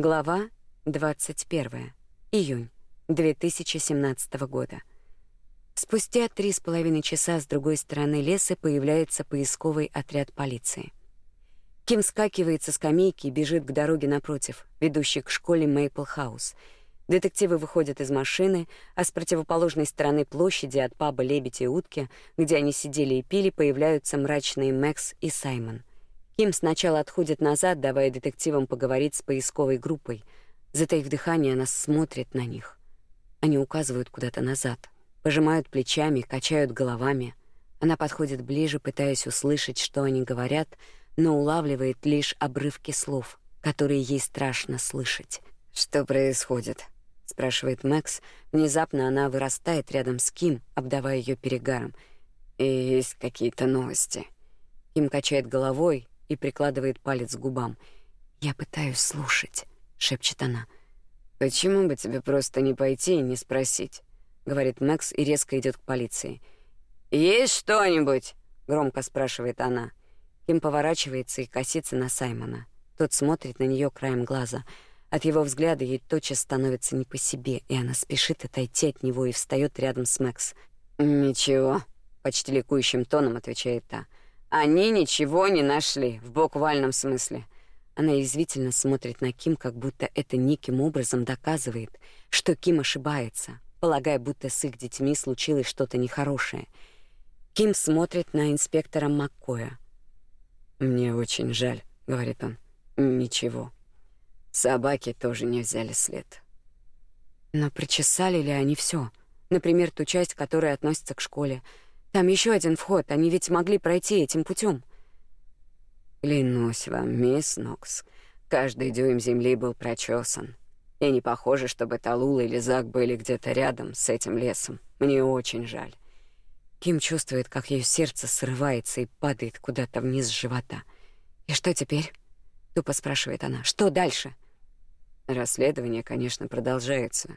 Глава 21. Июнь 2017 года. Спустя три с половиной часа с другой стороны леса появляется поисковый отряд полиции. Ким скакивает со скамейки и бежит к дороге напротив, ведущей к школе Мейпл Хаус. Детективы выходят из машины, а с противоположной стороны площади от паба «Лебедь и утки», где они сидели и пили, появляются мрачные Мэкс и Саймон. Ким сначала отходит назад, давая детективам поговорить с поисковой группой. Затаив дыхание, она смотрит на них. Они указывают куда-то назад, пожимают плечами, качают головами. Она подходит ближе, пытаясь услышать, что они говорят, но улавливает лишь обрывки слов, которые ей страшно слышать. «Что происходит?» — спрашивает Мэкс. Внезапно она вырастает рядом с Ким, обдавая ее перегаром. «И есть какие-то новости?» Ким качает головой, и прикладывает палец к губам. «Я пытаюсь слушать», — шепчет она. «Почему бы тебе просто не пойти и не спросить?» — говорит Макс и резко идет к полиции. «Есть что-нибудь?» — громко спрашивает она. Ким поворачивается и косится на Саймона. Тот смотрит на нее краем глаза. От его взгляда ей тотчас становится не по себе, и она спешит отойти от него и встает рядом с Макс. «Ничего», — почти ликующим тоном отвечает та. Они ничего не нашли, в буквальном смысле. Она извивительно смотрит на Ким, как будто это неким образом доказывает, что Ким ошибается, полагая, будто с их детьми случилось что-то нехорошее. Ким смотрит на инспектора Маккоя. «Мне очень жаль», — говорит он. «Ничего. Собаки тоже не взяли след». Но прочесали ли они все? Например, ту часть, которая относится к школе — там еще один вход, они ведь могли пройти этим путем. Клянусь вам, мисс Нокс, каждый дюйм земли был прочесан. И не похоже, чтобы Талула или Зак были где-то рядом с этим лесом. Мне очень жаль. Ким чувствует, как ее сердце срывается и падает куда-то вниз живота. «И что теперь?» — тупо спрашивает она. «Что дальше?» Расследование, конечно, продолжается.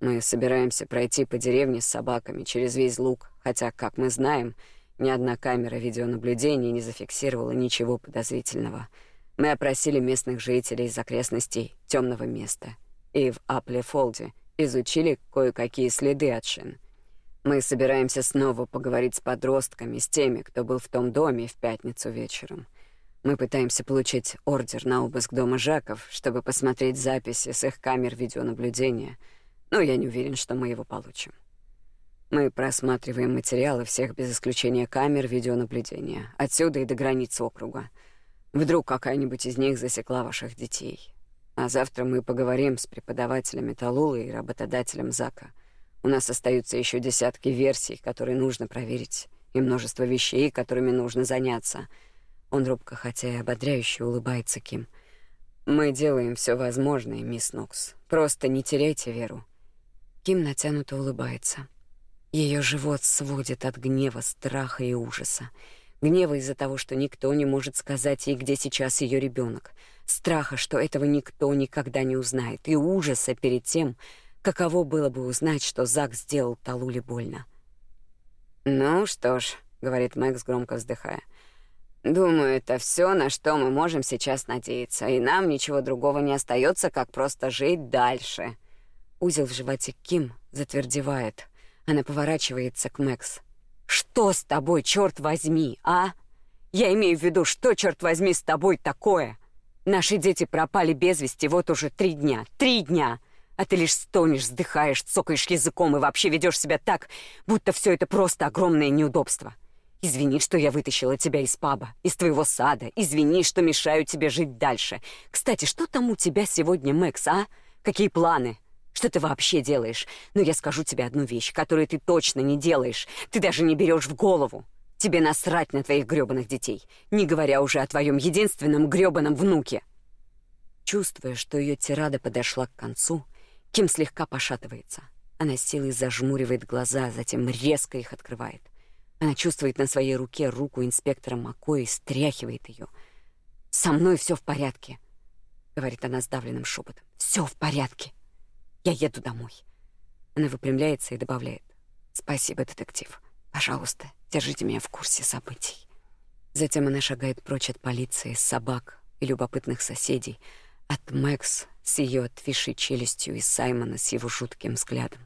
Мы собираемся пройти по деревне с собаками через весь луг, хотя, как мы знаем, ни одна камера видеонаблюдения не зафиксировала ничего подозрительного. Мы опросили местных жителей из окрестностей темного места и в Апле-Фолде изучили кое-какие следы от шин. Мы собираемся снова поговорить с подростками, с теми, кто был в том доме в пятницу вечером. Мы пытаемся получить ордер на обыск дома Жаков, чтобы посмотреть записи с их камер видеонаблюдения — но я не уверен, что мы его получим. Мы просматриваем материалы всех без исключения камер видеонаблюдения, отсюда и до границ округа. Вдруг какая-нибудь из них засекла ваших детей. А завтра мы поговорим с преподавателями Талулы и работодателем Зака. У нас остаются еще десятки версий, которые нужно проверить, и множество вещей, которыми нужно заняться. Он робко, хотя и ободряюще улыбается Ким. Мы делаем все возможное, мисс Нокс. Просто не теряйте веру. Ким натянуто улыбается. Ее живот сводит от гнева, страха и ужаса. Гнева из-за того, что никто не может сказать ей, где сейчас ее ребенок, страха, что этого никто никогда не узнает, и ужаса перед тем, каково было бы узнать, что Зак сделал Талуле больно. «Ну что ж», — говорит Мэкс, громко вздыхая, — «думаю, это все, на что мы можем сейчас надеяться, и нам ничего другого не остается, как просто жить дальше». Узел в животе Ким затвердевает. Она поворачивается к Мэкс. «Что с тобой, черт возьми, а? Я имею в виду, что, черт возьми, с тобой такое? Наши дети пропали без вести вот уже три дня. Три дня!» А ты лишь стонешь, вздыхаешь, цокаешь языком и вообще ведешь себя так, будто все это просто огромное неудобство. Извини, что я вытащила тебя из паба, из твоего сада. Извини, что мешаю тебе жить дальше. Кстати, что там у тебя сегодня, Мэкс, а? Какие планы? Что ты вообще делаешь? Но я скажу тебе одну вещь, которую ты точно не делаешь. Ты даже не берешь в голову. Тебе насрать на твоих грёбаных детей, не говоря уже о твоем единственном грёбаном внуке. Чувствуя, что ее тирада подошла к концу, Ким слегка пошатывается. Она силой зажмуривает глаза, затем резко их открывает. Она чувствует на своей руке руку инспектора Макоя и стряхивает ее. «Со мной все в порядке», — говорит она сдавленным шепотом. «Все в порядке». Я еду домой. Она выпрямляется и добавляет: "Спасибо, детектив. Пожалуйста, держите меня в курсе событий". Затем она шагает прочь от полиции, собак и любопытных соседей, от Мэкс, с ее отвисшей челюстью и Саймона с его жутким взглядом.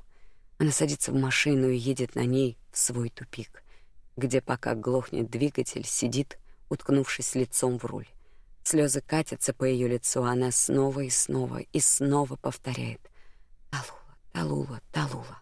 Она садится в машину и едет на ней в свой тупик, где пока глохнет двигатель, сидит, уткнувшись лицом в руль. Слезы катятся по ее лицу, а она снова и снова и снова повторяет: "Талула, Талула, Талула".